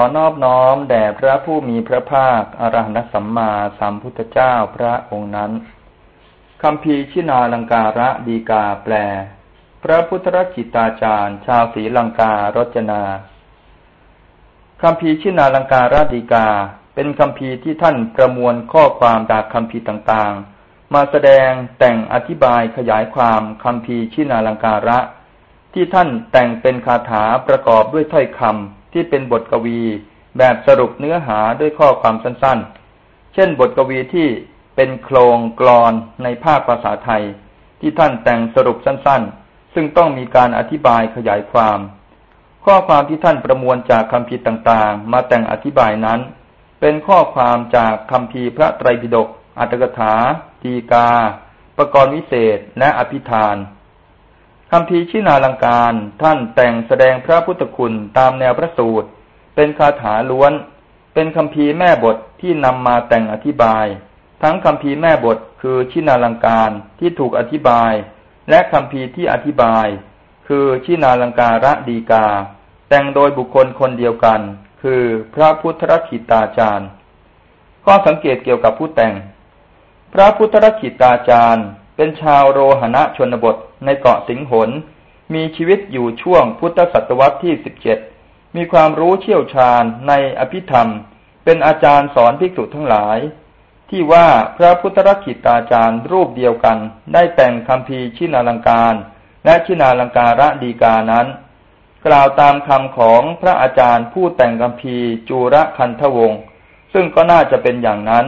อนอบน้อมแด่พระผู้มีพระภาคอรหันตสัมมาสัมพุทธเจ้าพระองค์นั้นคำพีชินาลังการะดีกาแปล พระพุทธรจิตาจารย์ ชาวศรีลังการจนาคำพีชินาลังการะดีกา เป็นคำพีที่ท่านประมวลข้อความจากคำพีต่างๆ มาแสดงแต่งอธิบายขยายความคำพีชินาลังการะ ที่ท่านแต่งเป็นคาถาประกอบด้วยถ้อยคำ ที่เป็นบทกวี แบบสรุปเนื้อหาด้วยข้อความสั้นๆ เช่น บทกวีที่เป็นโครงกรอนในภาคภาษาไทย ที่ท่านแต่งสรุปสั้นๆ ซึ่งต้องมีการอธิบายขยายความ ข้อความที่ท่านประมวลจากคำพีต่างๆ มาแต่งอธิบายนั้น เป็นข้อความจากคำพีพระไตรปิฎกอัตถกถา ตีกา ประกรณ์วิเศษและอภิธาน คำพีชินาลังการท่านแต่งแสดงพระพุทธคุณตามแนวพระสูตร เป็นคาถาล้วน เป็นคำพีแม่บทที่นำมาแต่งอธิบาย ทั้งคำพีแม่บทคือชินาลังการที่ถูกอธิบาย และคำพีที่อธิบาย คือชินาลังการะดีกา แต่งโดยบุคคลคนเดียวกัน คือพระพุทธรักิตาจารย์ ข้อสังเกตเกี่ยวกับผู้แต่ง พระพุทธรักิตาจารย์ เป็นชาวโรหณะชนบทในเกาะสิงหน มีชีวิตอยู่ช่วงพุทธศตวรรษที่สิบเจ็ดมีความรู้เชี่ยวชาญในอภิธรรม เป็นอาจารย์สอนภิกษุทั้งหลาย ที่ว่าพระพุทธรักิตาจารย์รูปเดียวกัน ได้แต่งคำพีชินาลังการ และชินาลังการะดีกานั้น กล่าวตามคำของพระอาจารย์ผู้แต่งคำพีจูระคันทวงศ์ซึ่งก็น่าจะเป็นอย่างนั้น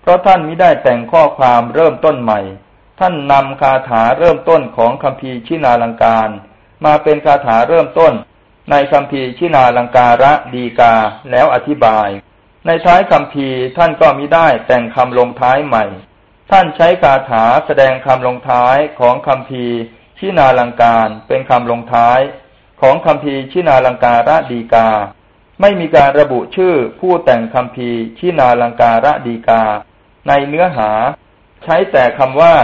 เพราะท่านมิได้แต่งข้อความเริ่มต้นใหม่ ท่านนำคาถาเริ่มต้นของคำพีชินาลังการ มาเป็นคาถาเริ่มต้น ในคำพีชินาลังการะดีกาแล้วอธิบาย ในท้ายคำพีท่านก็มิได้แต่งคำลงท้ายใหม่ ท่านใช้คาถาแสดงคำลงท้ายของคำพีชินาลังการเป็นคำลงท้ายของคำพีชินาลังการะดีกา ไม่มีการระบุชื่อผู้แต่งคำพีชินาลังการะดีกา ในเนื้อหา ใช้แต่คำว่า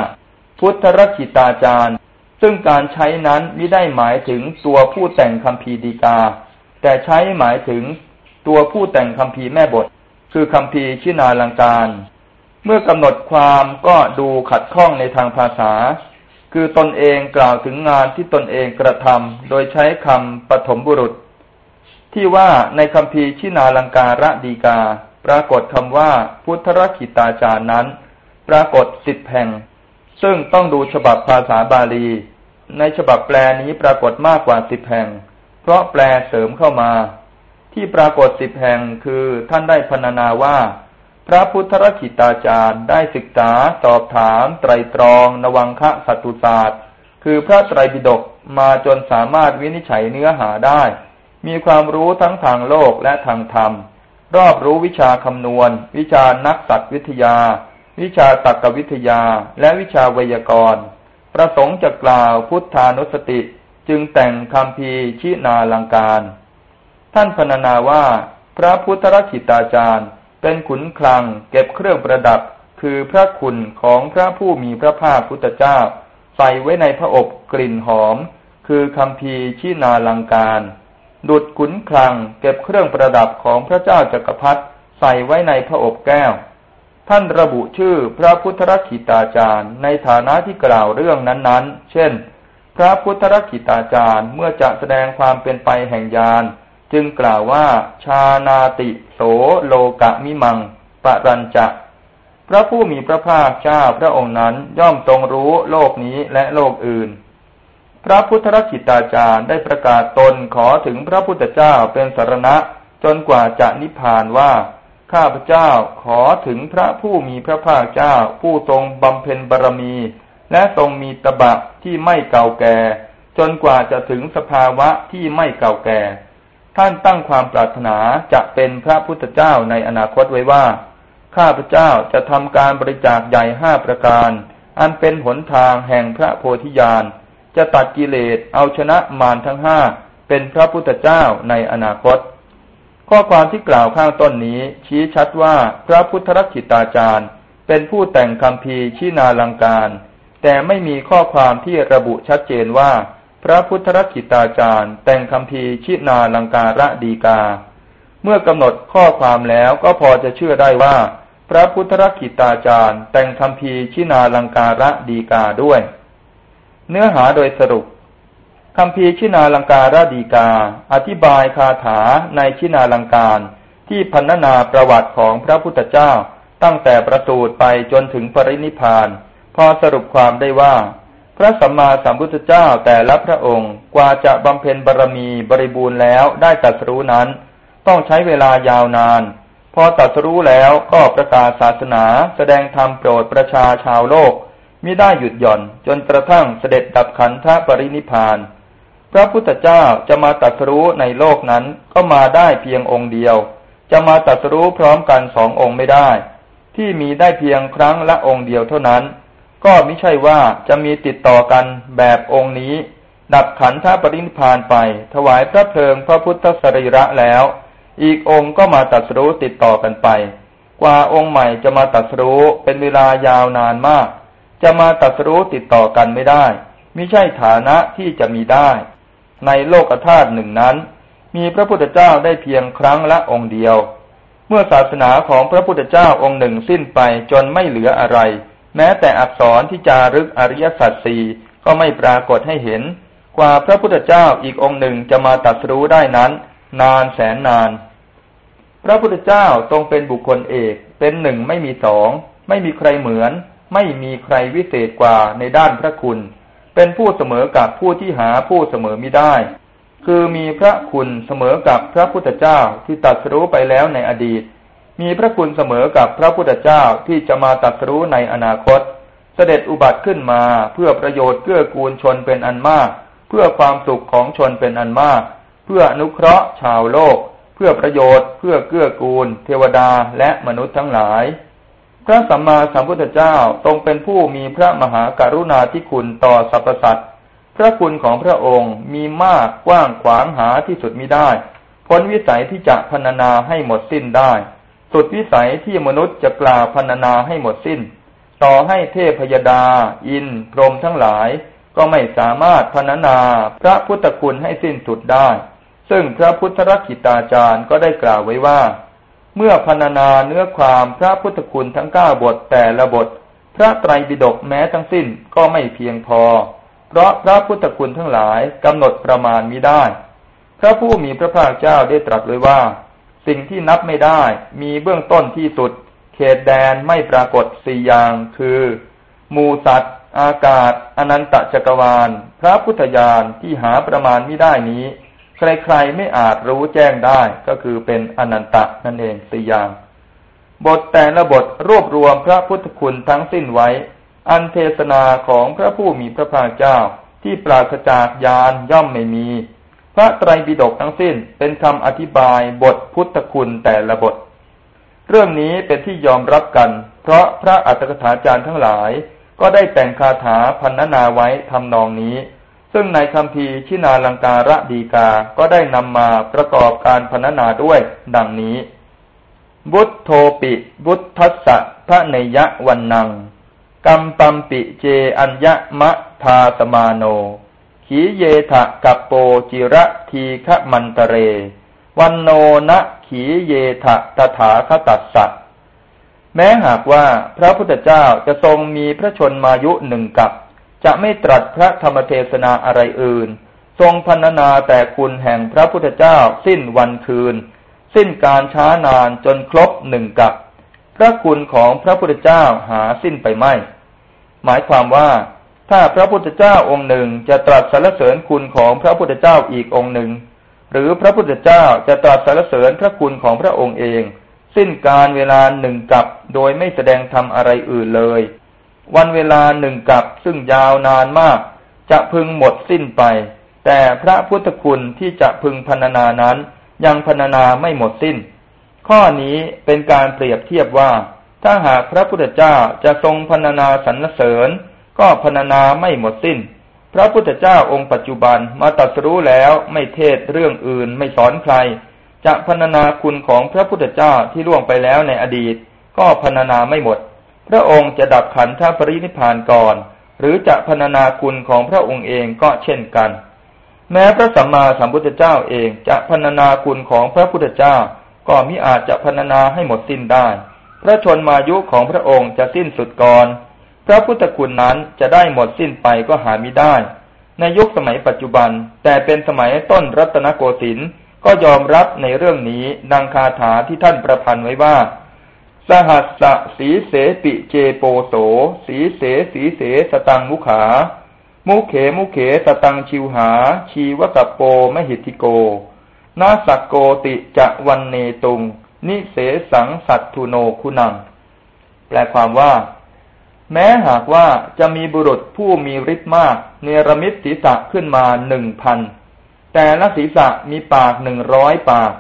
พุทธรักิตาจารย์ ซึ่งการใช้นั้นไม่ได้หมายถึงตัวผู้แต่งคำพีดีกา แต่ใช้หมายถึงตัวผู้แต่งคำพีแม่บท คือคำพีชินาลังการ เมื่อกำหนดความก็ดูขัดข้องในทางภาษา คือตนเองกล่าวถึงงานที่ตนเองกระทำโดยใช้คำปฐมบุรุษ ที่ว่าในคำพีชินาลังการะดีกา ปรากฏคำว่าพุทธรักิตาจารย์นั้น ปรากฏสิบแห่ง ซึ่งต้องดูฉบับภาษาบาลี ในฉบับแปลนี้ปรากฏมากกว่าสิบแห่ง เพราะแปลเสริมเข้ามา ที่ปรากฏสิบแห่งคือท่านได้พรรณนาว่า พระพุทธรคิตาจารย์ได้ศึกษาสอบถาม ไตรตรอง นวังคะสัตุศาสตร์ คือพระไตรปิฎกมาจนสามารถวินิจฉัยเนื้อหาได้ มีความรู้ทั้งทางโลกและทางธรรม รอบรู้วิชาคำนวณ วิชานักสัตว์วิทยา วิชาตักวิทยาและวิชาไวยากรณ์ ประสงค์จะกล่าวพุทธานุสติจึงแต่งคำพีชินาลังการ ท่านพรรณนาว่า พระพุทธรักิตาจารย์ เป็นขุนคลังเก็บเครื่องประดับ คือพระคุณของพระผู้มีพระภาคพุทธเจ้า ใส่ไว้ในพระอบกลิ่นหอม คือคำพีชินาลังการ ดุดขุนคลังเก็บเครื่องประดับของพระเจ้าจักรพรรดิใส่ไว้ในพระอบแก้ว ท่านระบุชื่อพระพุทธรักิตาจารย์ในฐานะที่กล่าวเรื่องนั้นๆ เช่น พระพุทธรักิตาจารย์เมื่อจะแสดงความเป็นไปแห่งยานจึงกล่าวว่าชานาติโสโลกะมิมังปะรัญจะ พระผู้มีพระภาคเจ้าพระองค์นั้นย่อมทรงรู้โลกนี้และโลกอื่น พระพุทธรักิตาจารย์ได้ประกาศตนขอถึงพระพุทธเจ้าเป็นสารณะจนกว่าจะนิพพานว่า ข้าพเจ้าขอถึงพระผู้มีพระภาคเจ้า ผู้ทรงบำเพ็ญบารมี และทรงมีตบะที่ไม่เก่าแก่ จนกว่าจะถึงสภาวะที่ไม่เก่าแก่ ท่านตั้งความปรารถนาจะเป็นพระพุทธเจ้าในอนาคตไว้ว่า ข้าพเจ้าจะทำการบริจาคใหญ่ห้าประการ อันเป็นหนทางแห่งพระโพธิญาณจะตัดกิเลสเอาชนะมารทั้งห้าเป็นพระพุทธเจ้าในอนาคต ข้อความที่กล่าวข้างต้นนี้ ชี้ชัดว่าพระพุทธรักิตาจารย์ เป็นผู้แต่งคำพีชินาลังการ แต่ไม่มีข้อความที่ระบุชัดเจนว่า พระพุทธรักิตาจารย์ แต่งคำพีชินาลังการะดีกา เมื่อกำหนดข้อความแล้วก็พอจะเชื่อได้ว่า พระพุทธรักิตาจารย์ แต่งคำพีชินาลังการะดีกาด้วย เนื้อหาโดยสรุป คำพีชินาลังการะดีกา อธิบายคาถาในชินาลังการ ที่พันนาประวัติของพระพุทธเจ้า ตั้งแต่ประสูติไปจนถึงปรินิพาน พอสรุปความได้ว่า พระสัมมาสัมพุทธเจ้าแต่ละพระองค์ กว่าจะบำเพ็ญบารมีบริบูรณ์แล้วได้ตรัสรู้นั้น ต้องใช้เวลายาวนาน พอตรัสรู้แล้วก็ประกาศศาสนา แสดงธรรมโปรดประชาชาวโลกมิได้หยุดหย่อนจนกระทั่งเสด็จดับขันธปรินิพาน พระพุทธเจ้าจะมาตรัสรู้ในโลกนั้นก็มาได้เพียงองค์เดียว จะมาตรัสรู้พร้อมกันสององค์ไม่ได้ ที่มีได้เพียงครั้งละองค์เดียวเท่านั้น ก็ไม่ใช่ว่าจะมีติดต่อกันแบบองค์นี้ ดับขันธปรินิพานไป ถวายพระเพลิงพระพุทธสรีระแล้ว อีกองค์ก็มาตัดสู้ติดต่อกันไป กว่าองค์ใหม่จะมาตัดสู้เป็นเวลายาวนานมาก จะมาตัดสู้ติดต่อกันไม่ได้ไม่ใช่ฐานะที่จะมีได้ ในโลกธาตุหนึ่งนั้น มีพระพุทธเจ้าได้เพียงครั้งละองค์เดียว เมื่อศาสนาของพระพุทธเจ้าองค์หนึ่งสิ้นไปจนไม่เหลืออะไร แม้แต่อักษรที่จารึกอริยสัจสี่ก็ไม่ปรากฏให้เห็น กว่าพระพุทธเจ้าอีกองค์หนึ่งจะมาตัดรู้ได้นั้น นานแสนนาน พระพุทธเจ้าทรงเป็นบุคคลเอกเป็นหนึ่งไม่มีสองไม่มีใครเหมือน ไม่มีใครวิเศษกว่าในด้านพระคุณ เป็นผู้เสมอกับผู้ที่หาผู้เสมอม่ได้ คือมีพระคุณเสมอกับพระพุทธเจ้าที่ตัดสู้ไปแล้วในอดีต มีพระคุณเสมอกับพระพุทธเจ้าที่จะมาตัดสู้ในอนาคต เสด็จอุบัติขึ้นมาเพื่อประโยชน์เกื้อกูลชนเป็นอันมาก เพื่อความสุขของชนเป็นอันมาก เพื่ออนุเคราะห์ชาวโลก เพื่อประโยชน์ เพื่อเกื้อกูล เทวดาและมนุษย์ทั้งหลาย พระสัมมาสัมพุทธเจ้าทรงเป็นผู้มีพระมหากรุณาธิคุณต่อสรรพสัตว์พระคุณของพระองค์มีมากกว้างขวางหาที่สุดมิได้พ้นวิสัยที่จะพรรณนาให้หมดสิ้นได้ สุดวิสัยที่มนุษย์จะกล่าวพรรณนาให้หมดสิ้น ต่อให้เทพยดา อินพรหมทั้งหลาย ก็ไม่สามารถพรรณนาพระพุทธคุณให้สิ้นสุดได้ ซึ่งพระพุทธรักิตาจารย์ก็ได้กล่าวไว้ว่า เมื่อพรรณนาเนื้อความพระพุทธคุณทั้งเก้าบทแต่ละบท พระไตรปิฎกแม้ทั้งสิ้นก็ไม่เพียงพอ เพราะพระพุทธคุณทั้งหลายกำหนดประมาณมิได้ พระผู้มีพระภาคเจ้าได้ตรัสไว้ว่า สิ่งที่นับไม่ได้มีเบื้องต้นที่สุด เขตแดนไม่ปรากฏสี่อย่างคือมูสัตว์ อากาศ อนันตจักรวาล พระพุทธญาณที่หาประมาณมิได้นี้ ใครๆไม่อาจรู้แจ้งได้ก็คือเป็นอนันตะนั่นเองสี่อย่าง บทแต่ละบทรวบรวมพระพุทธคุณทั้งสิ้นไว้ อันเทศนาของพระผู้มีพระภาคเจ้าที่ปราศจากยานย่อมไม่มี พระไตรปิฎกทั้งสิ้นเป็นคำอธิบายบทพุทธคุณแต่ละบท เรื่องนี้เป็นที่ยอมรับกัน เพราะพระอัตถกถาจารย์ทั้งหลาย ก็ได้แต่งคาถาพันนาไว้ทำนองนี้ ซึ่งในคำพีชินาลังการะดีกา ก็ได้นำมาประกอบการพันนาด้วยดังนี้ บุตโทปิบุตทัสสะพระเนยะวันนังกัมปัมปิเจอัญญมะทาสมาโน ขีเยทะกัปโปจิระทีฆมันตเร วันโนนะขีเยทะตถาคตัสสะแม้หากว่าพระพุทธเจ้าจะทรงมีพระชนมายุหนึ่งกับ จะไม่ตรัสพระธรรมเทศนาอะไรอื่น ทรงพันนาแต่คุณแห่งพระพุทธเจ้าสิ้นวันคืน สิ้นการช้านานจนครบหนึ่งกับ พระคุณของพระพุทธเจ้าหาสิ้นไปไม่ หมายความว่า ถ้าพระพุทธเจ้าองค์หนึ่งจะตรัสสรรเสริญคุณของพระพุทธเจ้าอีกองค์หนึ่ง หรือพระพุทธเจ้าจะตรัสสรรเสริญพระคุณของพระองค์เอง สิ้นการเวลาหนึ่งกับโดยไม่แสดงทำอะไรอื่นเลย วันเวลาหนึ่งกับซึ่งยาวนานมาก จะพึงหมดสิ้นไป แต่พระพุทธคุณที่จะพึงพรรณนานั้น ยังพรรณนาไม่หมดสิ้น ข้อนี้เป็นการเปรียบเทียบว่า ถ้าหากพระพุทธเจ้าจะทรงพรรณนาสรรเสริญ ก็พรรณนาไม่หมดสิ้น พระพุทธเจ้าองค์ปัจจุบันมาตัดสู้แล้วไม่เทศเรื่องอื่นไม่สอนใคร จะพรรณนาคุณของพระพุทธเจ้าที่ล่วงไปแล้วในอดีต ก็พรรณนาไม่หมด พระองค์จะดับขันธปรินิพานก่อน หรือจะพรรณนาคุณของพระองค์เองก็เช่นกัน แม้พระสัมมาสัมพุทธเจ้าเองจะพรรณนาคุณของพระพุทธเจ้า ก็มิอาจจะพรรณนาให้หมดสิ้นได้ พระชนมายุของพระองค์จะสิ้นสุดก่อน พระพุทธคุณนั้นจะได้หมดสิ้นไปก็หามิได้ ในยุคสมัยปัจจุบัน แต่เป็นสมัยต้นรัตนโกสินทร์ก็ยอมรับในเรื่องนี้ดังคาถาที่ท่านประพันธ์ไว้ว่า สหัสสะสีเสปิเจโปโส สีเสสีเสสตังมุขา มุเขมุเขสตังชิวหา ชีวกโปมหิติโก นาสกโกติจะวันเนตุง นิเสสังสัตทุโนคุณัง แปลความว่า แม้หากว่าจะมีบุรุษผู้มีฤทธิ์มาก เนรมิตศีรษะขึ้นมาหนึ่งพัน แต่ละศีรษะมีปากหนึ่งร้อยปาก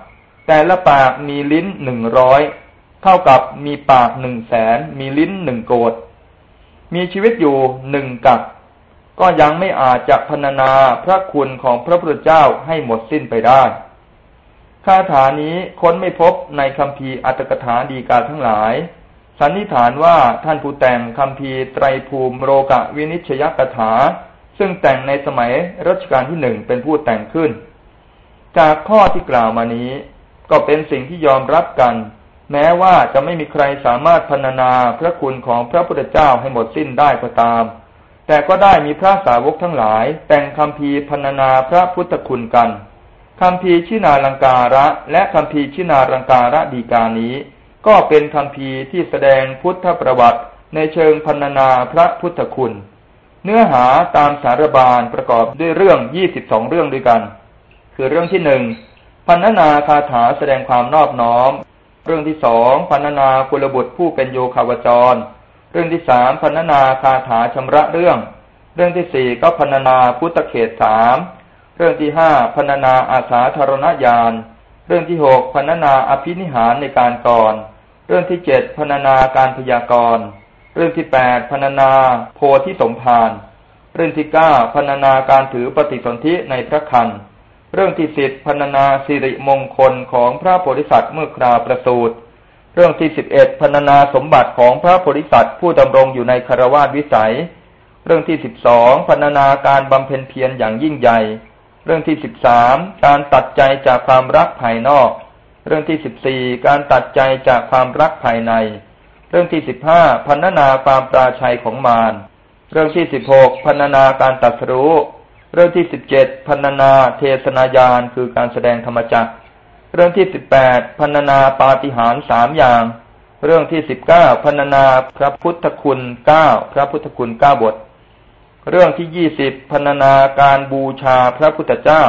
แต่ละปากมีลิ้นหนึ่งร้อย เท่ากับมีปากหนึ่งแสน มีลิ้นหนึ่งโกดมีชีวิตอยู่หนึ่งกับก็ยังไม่อาจจะพรรณนาพระคุณของพระพุทธเจ้าให้หมดสิ้นไปได้คาถานี้ค้นไม่พบในคำพีอัตถกถาดีกาทั้งหลาย สันนิษฐานว่าท่านผู้แต่งคำพีไตรภูมิโรกะวินิชยกถา ซึ่งแต่งในสมัยรัชกาลที่หนึ่งเป็นผู้แต่งขึ้น จากข้อที่กล่าวมานี้ ก็เป็นสิ่งที่ยอมรับกัน แม้ว่าจะไม่มีใครสามารถพรรณนาพระคุณของพระพุทธเจ้าให้หมดสิ้นได้ก็ตาม แต่ก็ได้มีพระสาวกทั้งหลาย แต่งคำพีพรรณนาพระพุทธคุณกันคำพีชินาลังการะ และคำพีชินาลังการะดีกานี้ ก็เป็นคำพีที่แสดงพุทธประวัติในเชิงพันนาพระพุทธคุณ เนื้อหาตามสารบาลประกอบด้วยเรื่องยี่สิบสองเรื่องด้วยกัน คือเรื่องที่หนึ่งพันนาคาถาแสดงความนอบน้อม เรื่องที่สองพันนาคุลบุตรผู้เป็นโยคาวจร เรื่องที่สามพันนาคาถาชำระเรื่อง เรื่องที่สี่ก็พันนาพุทธเขตสามเรื่องที่ห้าพนนาอาสาธารณญาณ เรื่องที่หกพนนาอภินิหารในการก่อน เรื่องที่เจ็ดพนนาการพยากรณ์ เรื่องที่แปดพนนาโพธิสมภารเรื่องที่เก้าพนนาการถือปฏิสนธิในพระคัน เรื่องที่สิบพนานาสิริมงคลของพระโพธิสัตว์เมื่อคราประสูติเรื่องที่สิบเอ็ดพนานาสมบัติของพระโพธิสัตว์ผู้ดำรงอยู่ในคารวาสวิสัย เรื่องที่สิบสองพนานาการบำเพ็ญเพียรอย่างยิ่งใหญ่ เรื่องที่สิบสามการตัดใจจากความรักภายนอก เรื่องที่สิบสี่การตัดใจจากความรักภายใน เรื่องที่สิบห้าพันนาความปราชัยของมารเรื่องที่สิบหกพันนาการตัดรู้ เรื่องที่สิบเจ็ดพันนาเทศนายานคือการแสดงธรรมจักร เรื่องที่สิบแปดพันนาปาฏิหารสามอย่าง เรื่องที่สิบเก้าพันนาพระพุทธคุณเก้าพระพุทธคุณเก้าบท เรื่องที่ยี่สิบพรรณนาการบูชาพระพุทธเจ้า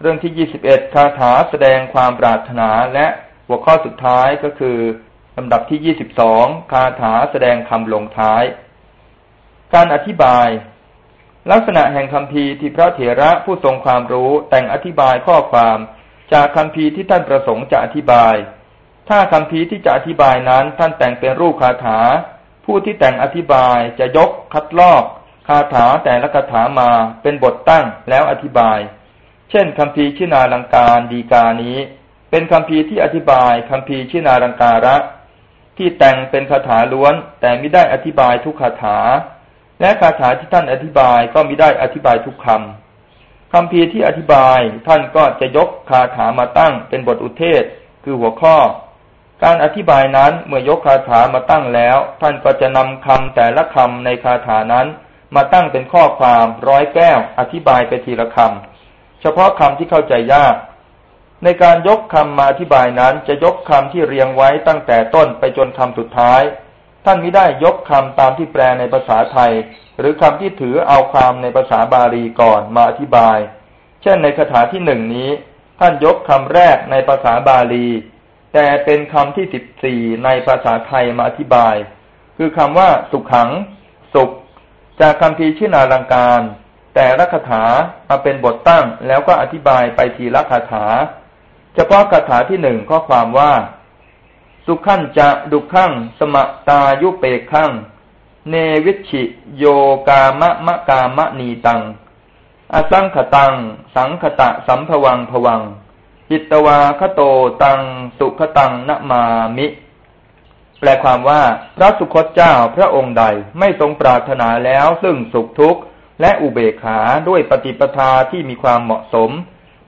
เรื่องที่ยี่สิบเอ็ดคาถาแสดงความปรารถนาและหัวข้อสุดท้ายก็คือลำดับที่ยี่สิบสองคาถาแสดงคำลงท้าย การอธิบาย ลักษณะแห่งคำพีที่พระเถระผู้ทรงความรู้แต่งอธิบายข้อความ จากคำพีที่ท่านประสงค์จะอธิบาย ถ้าคำพีที่จะอธิบายนั้นท่านแต่งเป็นรูปคาถา ผู้ที่แต่งอธิบายจะยกคัดลอกคาถาแต่ละคาถามาเป็นบทตั้งแล้วอธิบาย เช่นคำพีชินาลังการดีกานี้ เป็นคำพีที่อธิบายคำพีชินาลังการะ ที่แต่งเป็นคาถาล้วนแต่ไม่ได้อธิบายทุกคาถา และคาถาที่ท่านอธิบายก็ไม่ได้อธิบายทุกคำคำพีที่อธิบายท่านก็จะยกคาถามาตั้งเป็นบทอุเทศคือหัวข้อ การอธิบายนั้นเมื่อยกคาถามาตั้งแล้ว ท่านก็จะนำคำแต่ละคำในคาถานั้น มาตั้งเป็นข้อความร้อยแก้ว อธิบายไปทีละคำเฉพาะคำที่เข้าใจยาก ในการยกคำมาอธิบายนั้นจะยกคำที่เรียงไว้ตั้งแต่ต้นไปจนคำสุดท้าย ท่านมิได้ยกคำตามที่แปลในภาษาไทย หรือคำที่ถือเอาความในภาษาบาลีก่อนมาอธิบาย เช่นในคาถาที่หนึ่งนี้ ท่านยกคำแรกในภาษาบาลี แต่เป็นคำที่สิบสี่ในภาษาไทยมาอธิบาย คือคำว่าสุขขัง สุข จากคำพีชื่อนาลังการ แต่ละคาถามาเป็นบทตั้งแล้วก็อธิบายไปทีละคาถา เฉพาะคาถาที่หนึ่งข้อความว่า สุขันจะดุขังสมตายุเปกขังเนวิชิโยกามะมะกามะนีตัง อสังขตัง สังขตะสัมภวังภวัง จิตวาคโตตัง สุขตังนมามิ แปลความว่าพระสุคตเจ้าพระองค์ใดไม่ทรงปรารถนาแล้วซึ่งสุขทุกข์ และอุเบกขาด้วยปฏิปทาที่มีความเหมาะสม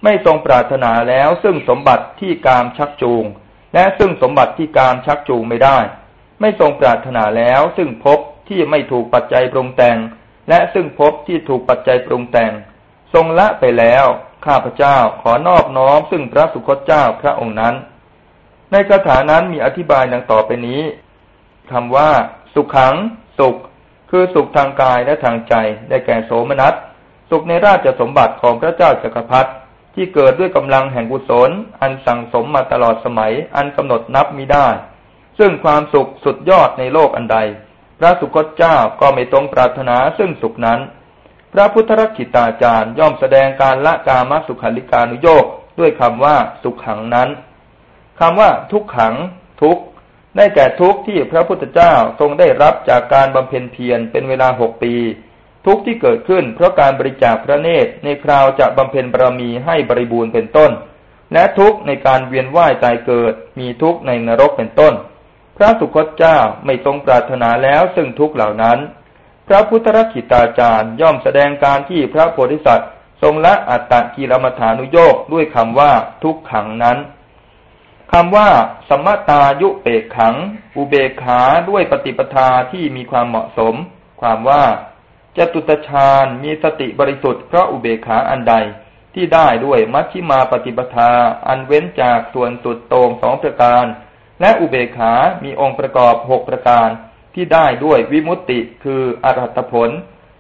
ไม่ทรงปรารถนาแล้วซึ่งสมบัติที่กามชักจูง และซึ่งสมบัติที่การชักจูงไม่ได้ ไม่ทรงปรารถนาแล้วซึ่งพบที่ไม่ถูกปัจจัยปรุงแต่ง และซึ่งพบที่ถูกปัจจัยปรุงแต่ง ทรงละไปแล้วข้าพเจ้าขอนอบน้อมซึ่งพระสุคตเจ้าพระองค์นั้น ในคาถานั้นมีอธิบายดังต่อไปนี้คำว่า สุขขัง สุข คือสุขทางกายและทางใจได้แก่โสมนัสสุขในราชสมบัติของพระเจ้าจักรพรรดิ ที่เกิดด้วยกำลังแห่งกุศล อันสั่งสมมาตลอดสมัย อันกำหนดนับมิได้ ซึ่งความสุขสุดยอดในโลกอันใด พระสุคตเจ้าก็ไม่ตรงปรารถนาซึ่งสุขนั้น พระพุทธรักิตาจารย์ย่อมแสดงการละกามสุขัลิกานุโยกด้วยคำว่าสุขขังนั้นคำว่าทุกขัง ทุกได้แก่ทุกที่พระพุทธเจ้าทรงได้รับจากการบำเพ็ญเพียรเป็นเวลาหกปี ทุกที่เกิดขึ้นเพราะการบริจาคพระเนตรในคราวจะบำเพ็ญบารมีให้บริบูรณ์เป็นต้น และทุกในการเวียนว่ายตายเกิด มีทุกในนรกเป็นต้น พระสุคตเจ้าไม่ทรงปรารถนาแล้วซึ่งทุกเหล่านั้น พระพุทธรักิตาจารย์ย่อมแสดงการที่พระโพธิสัตว์ทรงละอัตตะกีรมฐานุโยกด้วยคำว่าทุกขังนั้นคำว่าสมตายุเปกขัง อุเบกขาด้วยปฏิปทาที่มีความเหมาะสม ความว่า จตุตฌานมีสติบริสุทธิ์เพราะอุเบกขาอันใดที่ได้ด้วยมัชชิมาปฏิปทา อันเว้นจากส่วนสุดโต่งสองประการ และอุเบกขา มีองค์ประกอบหกประการ ที่ได้ด้วยวิมุตติคืออรหัตผล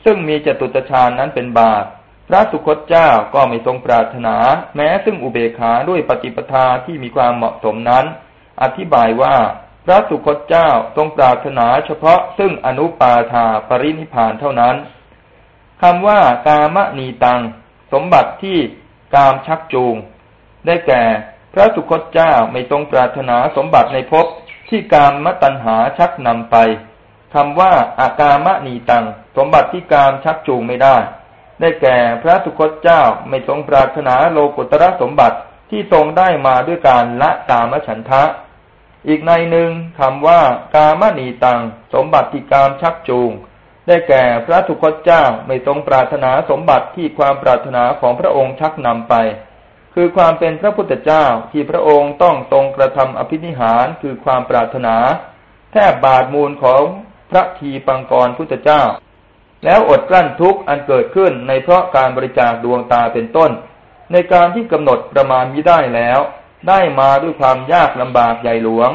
ซึ่งมีจตุตฌานนั้นเป็นบาตพระสุคตเจ้าก็ไม่ทรงปรารถนา แม้ซึ่งอุเบกขาด้วยปฏิปทาที่มีความเหมาะสมนั้น อธิบายว่า ระสุคตเจ้าทรงปรารถนาเฉพาะซึ่งอนุปาทาปรินิพานเท่านั้นคำว่ากามนีตัง สมบัติที่กามชักจูง ได้แก่ พระสุคตเจ้าไม่ทรงปรารถนาสมบัติในภพที่กามมตัญหาชักนำไปคำว่าอากามนีตัง สมบัติที่กามชักจูงไม่ได้ ได้แก่พระสุคตเจ้าไม่ทรงปรารถนาโลกุตระสมบัติที่ทรงได้มาด้วยการละกามฉันทะ อีกในหนึ่งคำว่ากามนีตัง สมบัติที่กามชักจูง ได้แก่พระสุคตเจ้าไม่ทรงปรารถนาสมบัติที่ความปรารถนาของพระองค์ชักนำไป คือความเป็นพระพุทธเจ้าที่พระองค์ต้องทรงกระทำอภินิหารคือความปรารถนา แทบบาดมูลของพระทีปังกรพุทธเจ้า แล้วอดกลั้นทุกข์อันเกิดขึ้นในเพราะการบริจาคดวงตาเป็นต้น ในการที่กำหนดประมาณมิได้แล้ว ได้มาด้วยความยากลำบากใหญ่หลวง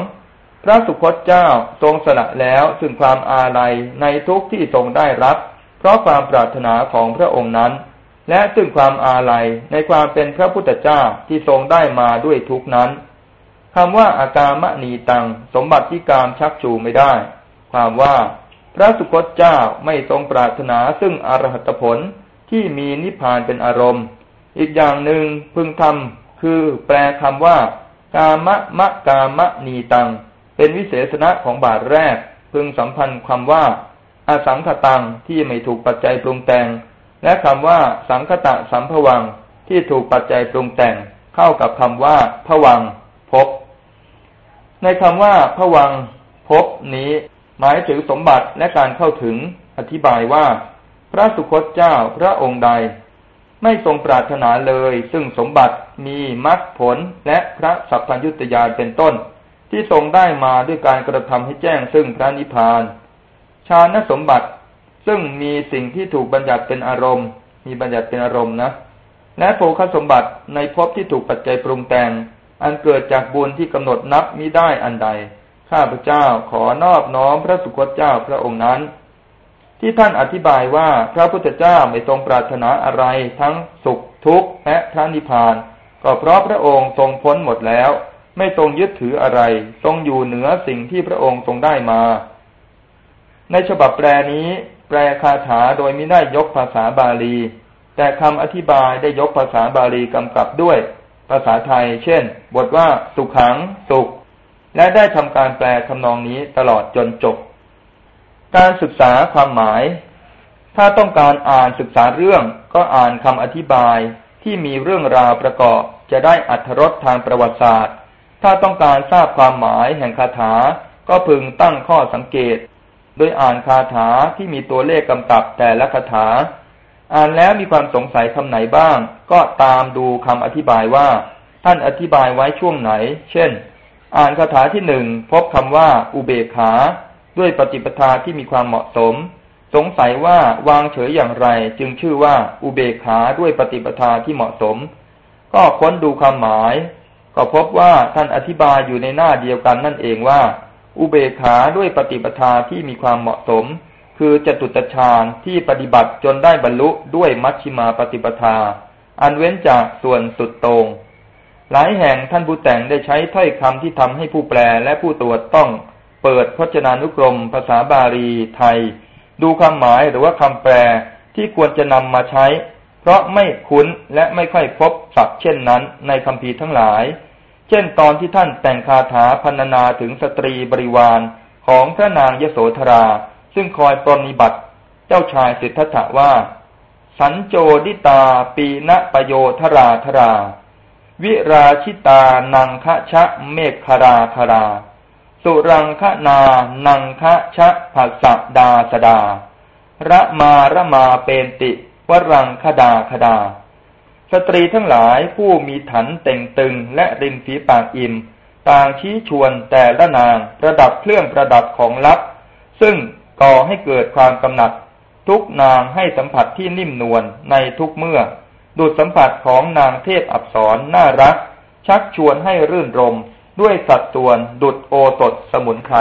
พระสุคตเจ้าทรงสละแล้วซึ่งความอาลัยในทุกที่ทรงได้รับ เพราะความปรารถนาของพระองค์นั้น และซึ่งความอาลัยในความเป็นพระพุทธเจ้าที่ทรงได้มาด้วยทุกนั้นคำว่าอากามะนีตัง สมบัติที่กามชักจูไม่ได้ ความว่าพระสุคตเจ้าไม่ทรงปรารถนาซึ่งอรหัตผลที่มีนิพพานเป็นอารมณ์ อีกอย่างหนึ่งพึงทำ คือแปลคำว่ากามะมะกามะนีตัง เป็นวิเศษณะของบาทแรก พึงสัมพันธ์คำว่าอาสังขตังที่ไม่ถูกปัจจัยปรุงแต่ง และคำว่าสังคตะสัมภวังที่ถูกปัจจัยปรุงแต่ง เข้ากับคำว่าผวังพบ ในคำว่าผวังพบนี้ หมายถึงสมบัติและการเข้าถึงอธิบายว่า พระสุคตเจ้าพระองค์ใด ไม่ทรงปรารถนาเลย ซึ่งสมบัติมีมรรคผลและพระสัพพัญญุตยานเป็นต้น ที่ทรงได้มาด้วยการกระทำให้แจ้งซึ่งพระนิพพานชาณสมบัติซึ่งมีสิ่งที่ถูกบัญญัติเป็นอารมณ์ มีบัญญัติเป็นอารมณ์นะ และโภคสมบัติในภพที่ถูกปัจจัยปรุงแต่ง อันเกิดจากบุญที่กำหนดนับมิได้อันใด ข้าพเจ้าขอนอบน้อมพระสุคตเจ้าพระองค์นั้น ที่ท่านอธิบายว่าพระพุทธเจ้าไม่ทรงปรารถนาอะไรทั้งสุขทุกข์และพระนิพพาน ก็เพราะพระองค์ทรงพ้นหมดแล้ว ไม่ทรงยึดถืออะไร ทรงอยู่เหนือสิ่งที่พระองค์ทรงได้มา ในฉบับแปลนี้ แปลคาถาโดยไม่ได้ยกภาษาบาลี แต่คำอธิบายได้ยกภาษาบาลีกำกับด้วย ภาษาไทย เช่น บทว่าสุขังสุข และได้ทำการแปลทำนองนี้ตลอดจนจบ การศึกษาความหมาย ถ้าต้องการอ่านศึกษาเรื่องก็อ่านคำอธิบายที่มีเรื่องราวประกอบจะได้อัธรสทางประวัติศาสตร์ ถ้าต้องการทราบความหมายแห่งคาถา ก็พึงตั้งข้อสังเกต โดยอ่านคาถาที่มีตัวเลขกำกับแต่ละคาถา อ่านแล้วมีความสงสัยคำไหนบ้าง ก็ตามดูคำอธิบายว่า ท่านอธิบายไว้ช่วงไหน เช่น อ่านคาถาที่หนึ่งพบคำว่า อุเบกขา ด้วยปฏิปทาที่มีความเหมาะสม สงสัยว่าวางเฉยอย่างไร จึงชื่อว่าอุเบกขาด้วยปฏิปทาที่เหมาะสม ก็ค้นดูความหมาย ก็พบว่าท่านอธิบายอยู่ในหน้าเดียวกันนั่นเองว่า อุเบกขาด้วยปฏิปทาที่มีความเหมาะสม คือจตุตฌานที่ปฏิบัติจนได้บรรลุด้วยมัชชิมาปฏิปทา อันเว้นจากส่วนสุดตรงหลายแห่งท่านผู้แต่งได้ใช้ถ้อยคำที่ทำให้ผู้แปลและผู้ตรวจต้อง เปิดพจนานุกรม ภาษาบาลีไทย ดูคำหมายหรือว่าคำแปลที่ควรจะนำมาใช้ เพราะไม่คุ้นและไม่ค่อยพบศัพท์เช่นนั้นในคำพีทั้งหลาย เช่นตอนที่ท่านแต่งคาถาพันนาถึงสตรีบริวารของพระนางยโสธรา ซึ่งคอยปรนิบัติ เจ้าชายสิทธัตถะว่า สันโจดิตาปีนะปโยธราธรา วิราชิตานังคะชะเมฆคาราคารา สุรังคนา นังคะชะภัสดาสดา ระมาระมาเปนติ วรังคดาคดา สตรีทั้งหลายผู้มีถันเต่งตึงและริมฝีปากอิ่ม ต่างชี้ชวนแต่ละนางประดับเครื่องประดับของลับ ซึ่งก่อให้เกิดความกำหนัด ทุกนางให้สัมผัสที่นิ่มนวลในทุกเมื่อดูดสัมผัสของนางเทพอับสรน่ารัก ชักชวนให้รื่นรม ด้วยสัดส่วนดุดโอสถสมุนไพร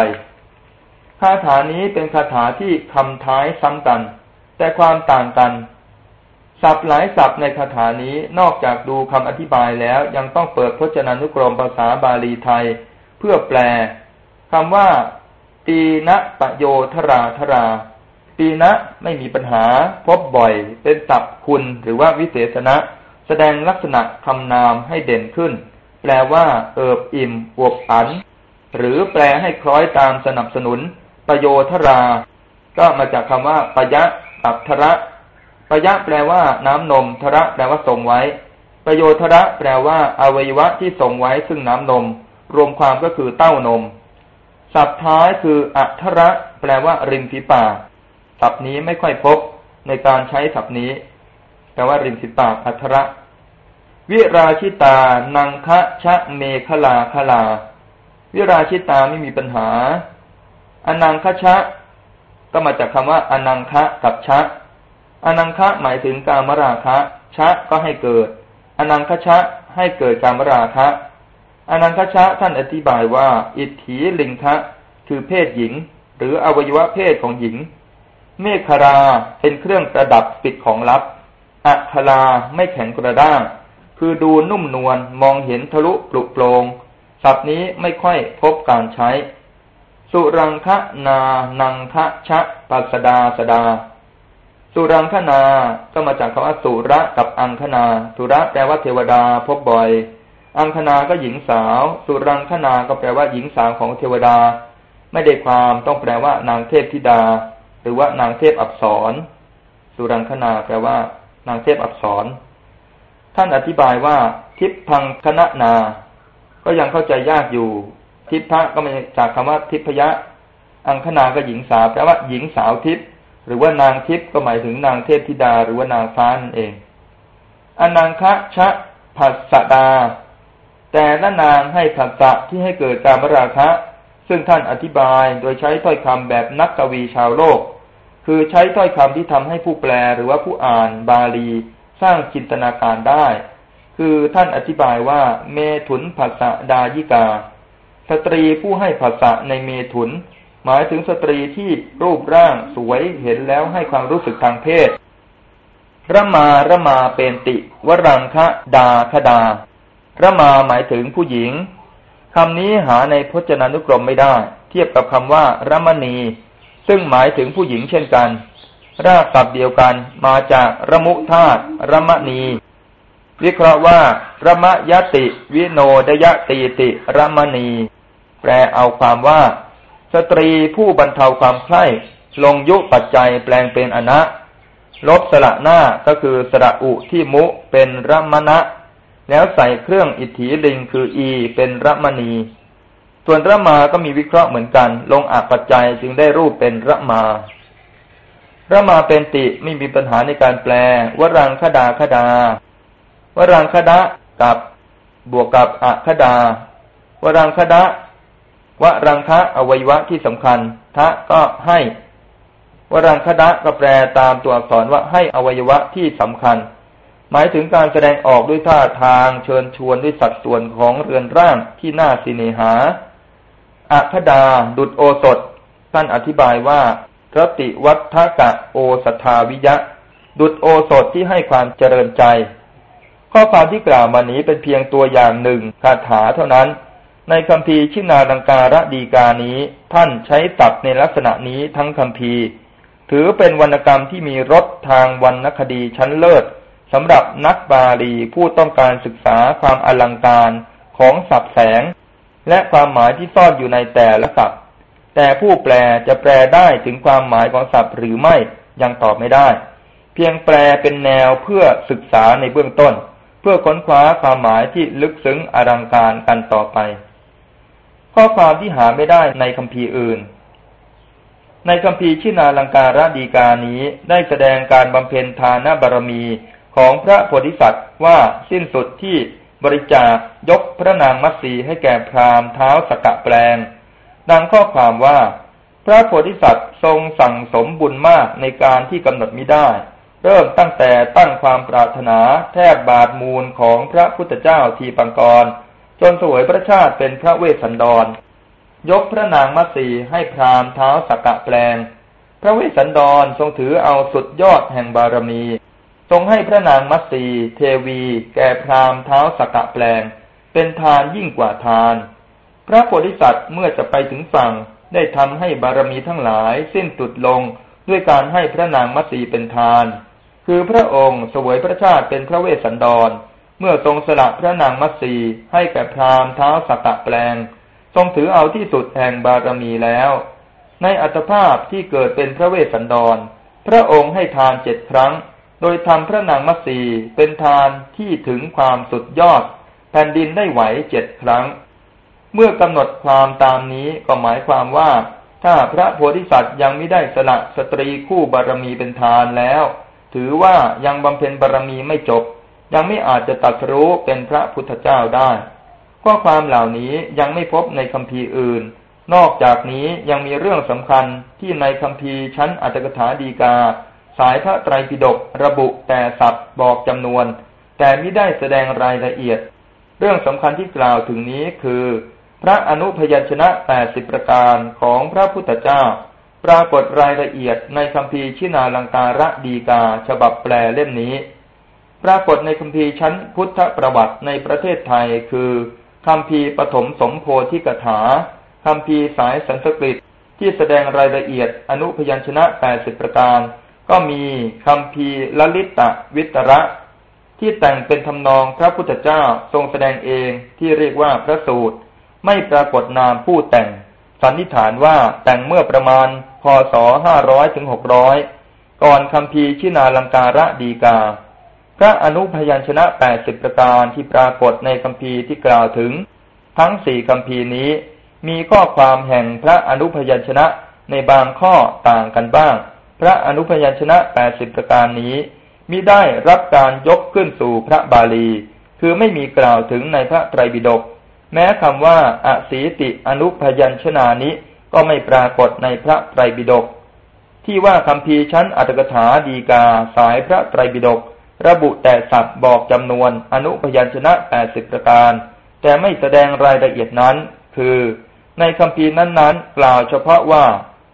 คาถานี้เป็นคาถาที่คำท้ายซ้ำกัน แต่ความต่างกันศัพท์หลายศัพท์ในคาถานี้นอกจากดูคำอธิบายแล้วยังต้องเปิดพจนานุกรมภาษาบาลีไทย เพื่อแปลคำว่า ตีนะปะโยธราธราปีนะไม่มีปัญหา พบบ่อย เป็นศัพท์คุณหรือว่าวิเศษณะ แสดงลักษณะคำนามให้เด่นขึ้น แปลว่าเอิบอิ่มอวบอัน หรือแปลให้คล้อยตามสนับสนุน ประโยธรา ก็มาจากคำว่าปยะกับทระปยะแปลว่าน้ำนมทระแปลว่าทรงไว้ ประโยธระแปลว่าอวัยวะที่ทรงไว้ซึ่งน้ำนม รวมความก็คือเต้านมศัพท์ท้ายคืออัทระ แปลว่าริมฝีปากศัพท์นี้ไม่ค่อยพบในการใช้ศัพท์นี้แต่ว่าริมฝีปากอัทระ วิราชิตา นังคะชะเมฆลาคลา วิราชิตาไม่มีปัญหา อนังคะชะ ก็มาจากคำว่า อนังคะกับชะ อนังคะหมายถึงการมราคะ ชะก็ให้เกิด อนังคะชะให้เกิดการมราคะ อนังคะชะท่านอธิบายว่า อิทธิลิงคะคือเพศหญิง หรืออวัยวะเพศของหญิง เมฆราเป็นเครื่องประดับปิดของลับอัคราไม่แข็งกระด้าง คือดูนุ่มนวลมองเห็นทะลุปลุกโปรงศัพท์นี้ไม่ค่อยพบการใช้ สุรังคนานังคะชะปัสดาสดา สุรังคนา ก็มาจากคำว่าสุระกับอังคนา สุระแปลว่าเทวดาพบบ่อย อังคนาก็หญิงสาว สุรังคนาก็แปลว่าหญิงสาวของเทวดา ไม่ได้ความต้องแปลว่านางเทพธิดา หรือว่านางเทพอับสร สุรังคนาแปลว่า นางเทพอับสร ท่านอธิบายว่าทิพพังคณะนา ก็ยังเข้าใจยากอยู่ ทิพพะก็มาจากคำว่าทิพยะ อังคณาก็หญิงสาวแปลว่าหญิงสาวทิพหรือว่านางทิพก็หมายถึงนางเทพธิดาหรือว่านางฟ้านั่นเองอนังคะชะผัสสดา แต่ละนางให้ผัสสะที่ให้เกิดการมราคะ ซึ่งท่านอธิบายโดยใช้ถ้อยคำแบบนักกวีชาวโลก คือใช้ถ้อยคำที่ทำให้ผู้แปลหรือว่าผู้อ่านบาลี ร้างจินตนาการได้ คือท่านอธิบายว่า เมถุนภาษาดายิกา สตรีผู้ให้ภาษาในเมถุน หมายถึงสตรีที่รูปร่างสวยเห็นแล้วให้ความรู้สึกทางเพศระมาระมาเป็นติ วรังคะดาคดาระมาหมายถึงผู้หญิงคำนี้หาในพจนานุกรมไม่ได้ เทียบกับคำว่าระมณี ซึ่งหมายถึงผู้หญิงเช่นกัน รากศัพท์เดียวกันมาจากระมุธาตุระมณี วิเคราะห์ว่าระมยติ วิโนดยติติระมณี แปลเอาความว่า สตรีผู้บรรเทาความใคร่ลงยุปัจจัยแปลงเป็นอนะลบสระหน้าก็คือสระอุที่มุเป็นรัมณะ แล้วใส่เครื่องอิทธิลิงคืออีเป็นรัมณี ส่วนระมาก็มีวิเคราะห์เหมือนกัน ลงอักปัจจัยจึงได้รูปเป็นระมา ระมาเป็นติไม่มีปัญหาในการแปล วรังคดาคดา วรังคดะกับบวกกับอัคดา วรังคดะวรังคะอวัยวะที่สำคัญ ทะก็ให้ วรังคดะก็แปลตามตัวอักษรว่าให้อวัยวะที่สำคัญ หมายถึงการแสดงออกด้วยท่าทางเชิญชวนด้วยสัดส่วนของเรือนร่างที่น่าสิเนหาอัคดาดุดโอสถท่านอธิบายว่า รติวัฏกะโอสทาวิยะ ดุดโอสถที่ให้ความเจริญใจ ข้อความที่กล่าวมานี้เป็นเพียงตัวอย่างหนึ่งคาถาเท่านั้น ในคำพีชินาดังการะดีกานี้ ท่านใช้ตับในลักษณะนี้ทั้งคำพีถือเป็นวรรณกรรมที่มีรสทางวรรณคดีชั้นเลิศสำหรับนักบาลีผู้ต้องการศึกษาความอลังการของสับแสง และความหมายที่ซ่อนอยู่ในแต่ละศัพท์ แต่ผู้แปลจะแปลได้ถึงความหมายของศัพท์หรือไม่ยังตอบไม่ได้ เพียงแปลเป็นแนวเพื่อศึกษาในเบื้องต้น เพื่อค้นคว้าความหมายที่ลึกซึ้งอลังการกันต่อไป ข้อความที่หาไม่ได้ในคำพีอื่น ในคำพีชินาลังการดีกานี้ได้แสดงการบำเพ็ญทานบารมีของพระโพธิสัตว์ว่าสิ้นสุดที่บริจาคยกพระนางมัตสีให้แก่พราหมณ์เท้าสกะแปลง ดังข้อความว่า พระโพธิสัตว์ทรงสั่งสมบุญมากในการที่กำหนดมิได้ เริ่มตั้งแต่ตั้งความปรารถนาแทบบาทมูลของพระพุทธเจ้าทีปังกร จนสวยพระชาติเป็นพระเวสสันดร ยกพระนางมัสีให้พราหมณ์เท้าสกกะแปลง พระเวสสันดรทรงถือเอาสุดยอดแห่งบารมีทรงให้พระนางมัสีเทวี แก่พราหมณ์เท้าสกกะแปลง เป็นทานยิ่งกว่าทาน พระโพธิสัตว์เมื่อจะไปถึงฝั่งได้ทำให้บารมีทั้งหลายสิ้นสุดลงด้วยการให้พระนางมัสีเป็นทาน คือพระองค์เสวยพระชาติเป็นพระเวสสันดร เมื่อทรงสละพระนางมัสีให้แก่พราหมณ์เท้าสักกะแปลง ทรงถือเอาที่สุดแห่งบารมีแล้ว ในอัตภาพที่เกิดเป็นพระเวสสันดร พระองค์ให้ทานเจ็ดครั้ง โดยทำพระนางมัสีเป็นทานที่ถึงความสุดยอด แผ่นดินได้ไหวเจ็ดครั้ง เมื่อกำหนดความตามนี้ก็หมายความว่า ถ้าพระโพธิสัตว์ยังไม่ได้สละสตรีคู่บารมีเป็นทานแล้ว ถือว่ายังบำเพ็ญบารมีไม่จบ ยังไม่อาจจะตัดรู้เป็นพระพุทธเจ้าได้ข้อความเหล่านี้ยังไม่พบในคำพีอื่น นอกจากนี้ยังมีเรื่องสำคัญที่ในคำพีชั้นอัตถกถาดีกา สายพระไตรปิฎกระบุแต่สับบอกจำนวน แต่ไม่ได้แสดงรายละเอียด เรื่องสำคัญที่กล่าวถึงนี้คือ พระอนุพยัญชนะแปดสิบประการของพระพุทธเจ้า ปรากฏรายละเอียดในคำพีชินาลังการะดีกา ฉบับแปลเล่มนี้ ปรากฏในคำพีชั้นพุทธประวัติในประเทศไทยคือคำพีปฐมสมโพธิกถาคำพีสายสันสกฤตที่แสดงรายละเอียดอนุพยัญชนะแปดสิบประการ ก็มีคำพีลลิตะวิตระที่แต่งเป็นทำนองพระพุทธเจ้าทรงแสดงเองที่เรียกว่าพระสูตร ไม่ปรากฏนามผู้แต่ง สันนิษฐานว่าแต่งเมื่อประมาณพศห้าร้อยถึงหกร้อยก่อนคำพีชินาลังการะดีกา พระอนุพยัญชนะแปดสิบประการที่ปรากฏในคำพีที่กล่าวถึง ทั้งสี่คำพีนี้ มีข้อความแห่งพระอนุพยัญชนะในบางข้อต่างกันบ้าง พระอนุพยัญชนะแปดสิบประการนี้มิได้รับการยกขึ้นสู่พระบาลี คือไม่มีกล่าวถึงในพระไตรปิฎก แม้คำว่าอสีติอนุพยัญชนานี้ ก็ไม่ปรากฏในพระไตรปิฎกที่ว่าคำพีชั้นอัตถกถาดีกาสายพระไตรปิฎกระบุแต่สัตว์บอกจำนวนอนุพยัญชนะแปดสิบประการ แต่ไม่แสดงรายละเอียดนั้น คือในคำพีนั้นๆ กล่าวเฉพาะว่า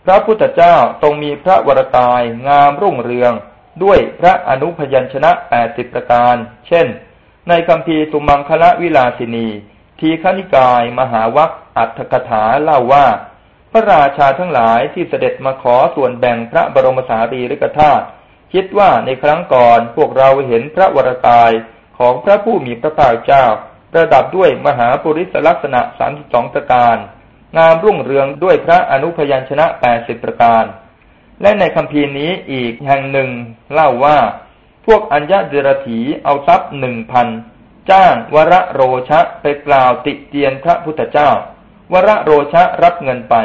พระพุทธเจ้าทรงมีพระวรกายงามรุ่งเรือง ด้วยพระอนุพยัญชนะแปดสิบประการ เช่น ในคำพีสุมังคละวิลาสินี ทีฆนิกาย มหาวัคอัตถกถาเล่าว่า พระราชาทั้งหลายที่เสด็จมาขอส่วนแบ่งพระบรมสารีริกธาตุคิดว่าในครั้งก่อนพวกเราเห็นพระวรกายของพระผู้มีพระภาคเจ้า ประดับด้วยมหาปุริสลักษณะสามสิบสองประการ งามรุ่งเรืองด้วยพระอนุพยัญชนะแปดสิบประการ และในคำพีนี้อีกแห่งหนึ่งเล่าว่า พวกอัญญาเดรถีเอาทรัพย์หนึ่งพัน จ้างวรโรชะไปกล่าวติเตียนพระพุทธเจ้า วรโรชะรับเงินไป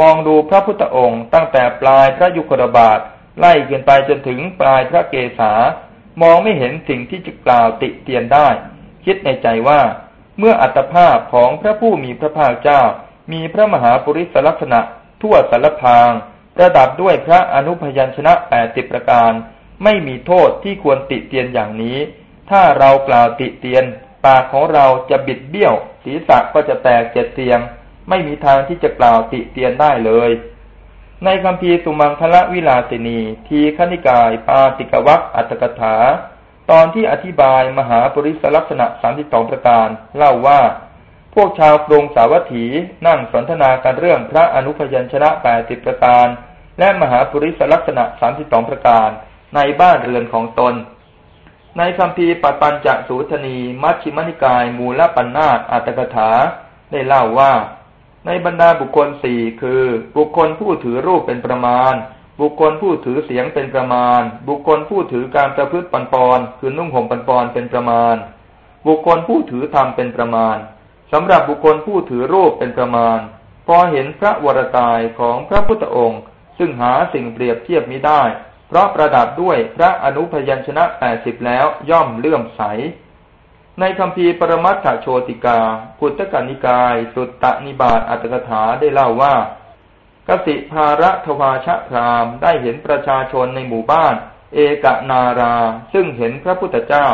มองดูพระพุทธองค์ ตั้งแต่ปลายพระยุคลบาทไล่ขึ้นไปจนถึงปลายพระเกศามองไม่เห็นสิ่งที่จะกล่าวติเตียนได้ คิดในใจว่า เมื่ออัตภาพของพระผู้มีพระภาคเจ้า มีพระมหาปุริสลักษณะ ทั่วสารพาง ประดับด้วยพระอนุพยัญชนะแปดสิบประการ ไม่มีโทษที่ควรติเตียนอย่างนี้ ถ้าเรากล่าวติเตียน ปากของเราจะบิดเบี้ยว ศีรษะก็จะแตกเจ็ดเตียง ไม่มีทางที่จะกล่าวติเตียนได้เลย ในคำพีสุมังคละวิลาสินีทีขณิกาย ปาติกวัคอัตถกถา ตอนที่อธิบายมหาปริศลักษณะสามสิบสองประการ เล่าว่า พวกชาวกรุงสาวัตถีนั่งสนทนากันเรื่องพระอนุพยัญชนะแปดสิบประการ และมหาปริสลักษณะสามสิบสองประการ ในบ้านเรือนของตน ในคำพีปัปัญจสูทนี มัชชิมนิกาย มูลปัญนาตอัตถกถา ได้เล่าว่า ในบรรดาบุคคลสี่คือ บุคคลผู้ถือรูปเป็นประมาณ บุคคลผู้ถือเสียงเป็นประมาณ บุคคลผู้ถือการประพฤติปันปอนคือนุ่งห่มปันปอนเป็นประมาณ บุคคลผู้ถือธรรมเป็นประมาณสำหรับบุคคลผู้ถือรูปเป็นประมาณ พอเห็นพระวรกายของพระพุทธองค์ ซึ่งหาสิ่งเปรียบเทียบมิได้ เพราะประดับด้วยพระอนุพยัญชนะแปดสิบแล้วย่อมเลื่อมใส ในคำพีปรมัตถโชติกาพุทธกานิกาย สุตตนิบาตอัตถกถาได้เล่าว่ากสิภาระทวาชพรามได้เห็นประชาชนในหมู่บ้าน เอกนารา ซึ่งเห็นพระพุทธเจ้า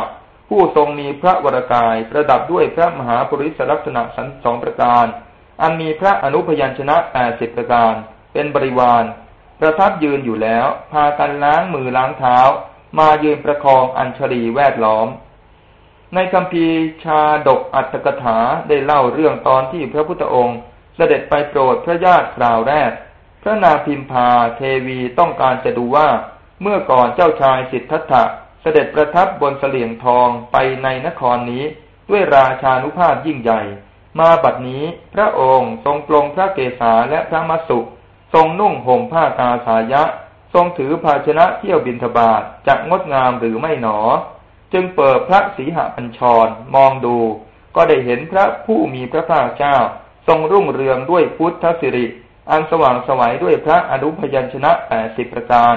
ผู้ทรงมีพระวรกายประดับด้วยพระมหาปริศลักษณะสันสองประการ อันมีพระอนุพยัญชนะแปดสิบประการ เป็นบริวาร ประทับยืนอยู่แล้ว พากันล้างมือล้างเท้า มายืนประคองอัญชลีแวดล้อม ในคำพีชาดกอัตถกถาได้เล่าเรื่องตอนที่พระพุทธองค์ เสด็จไปโปรดพระญาติคราวแรก พระนางพิมพาเทวีต้องการจะดูว่า เมื่อก่อนเจ้าชายสิทธัตถะเสด็จประทับบนเสลี่ยงทองไปในนครนี้ด้วยราชานุภาพยิ่งใหญ่ มาบัดนี้พระองค์ทรงปลงพระเกศาและพระมัสสุ ทรงนุ่งห่มผ้ากาสายะ ทรงถือภาชนะเที่ยวบินทบาทจะงดงามหรือไม่หนอ จึงเปิดพระสีหปัญชรมองดู ก็ได้เห็นพระผู้มีพระภาคเจ้า ทรงรุ่งเรืองด้วยพุทธสิริ อันสว่างสวัยด้วยพระอนุพยัญชนะแปดสิบประการ